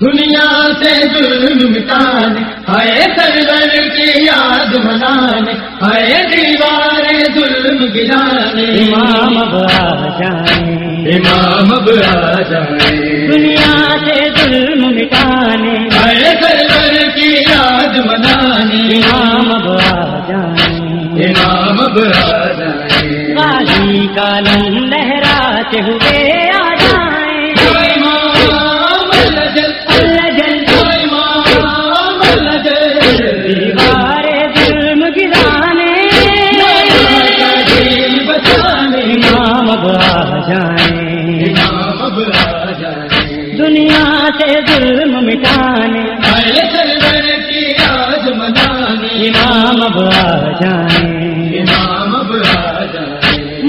دنیا سے ظلم مٹانے ہائے سرور کی یاد منانے ہائے دیوار ظلم گرانے۔ امام اب آ جائیں۔ امام اب آ جائے دنیا سے ظلم مٹانے۔ ہائے سرور کی یاد منانے۔ امام اب آ جائیں۔ امام اب آ غازی کا لہراتے ہوئے جائیں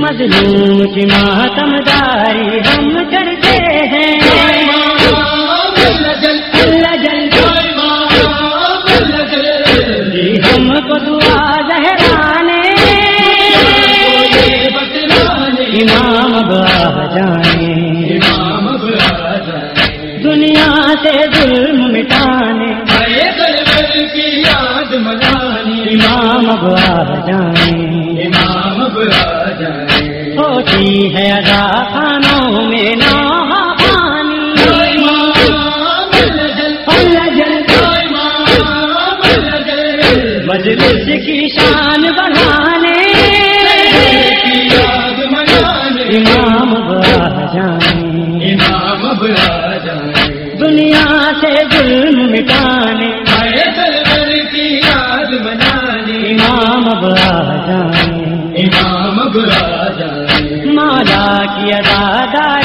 مظلوم کی ماتم داری ہم کرتے ہیں۔ جی ہم کو دعا بچانے امام اب آ جائیں جائیں امام جائے ہوتی ہے ادا خانوں میں مجلس کی شان بڑھانے امام جائیں امام دنیا سے ظلم مٹانے آ مالا کی ادا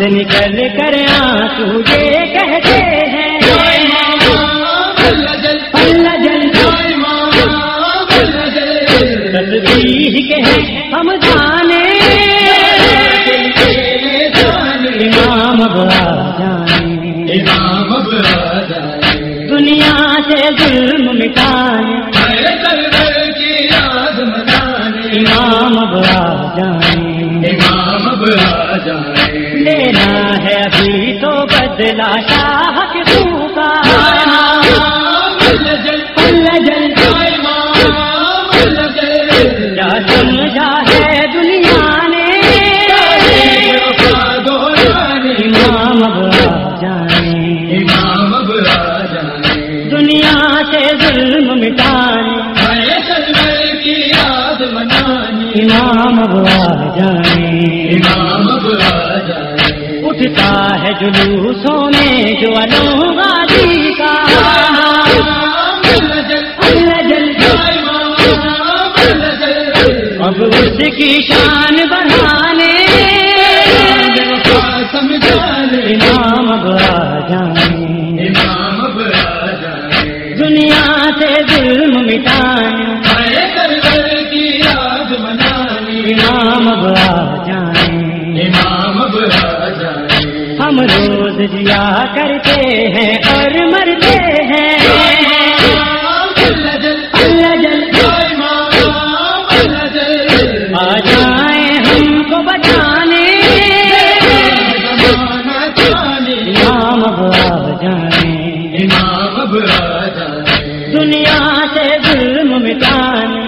سے نکل کر آنسو یہ کہتے ہیں۔ تصویر کے ہم جانے۔ امام آ جائیں امام آ جائے دنیا سے ظلم مٹانے۔ امام آ جائیں امام آ جائے۔ لینا ہے ابھی تو بدلا شاہ کے کا امام جل سمجھا ہے دنیا نے۔ امام اب آ جائیں امام اب آ دنیا سے ظلم مٹانے۔ کی یاد منانے امام اب آ جائیں امام اٹھتا ہے جلوسوں میں جو الو غازی کا اب اس کی شان کرتے ہیں اور مرتے ہیں؟ آ جائیں ہم کو بچانے۔ امام اب آ جائیں دنیا سے ظلم مٹانے۔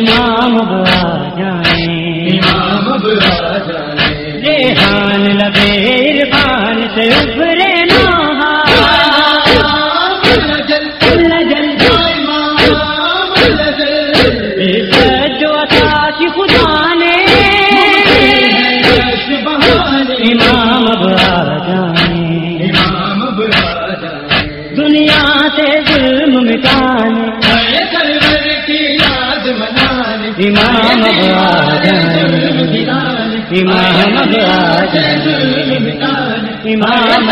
امام اب آ جائیں امام اب آ ریحان لگے عرفان سے ابرے جو خدا نے۔ امام اب آ جائیں دنیا سے ظلم مٹانے۔ امام اب آ امام امام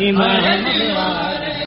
امام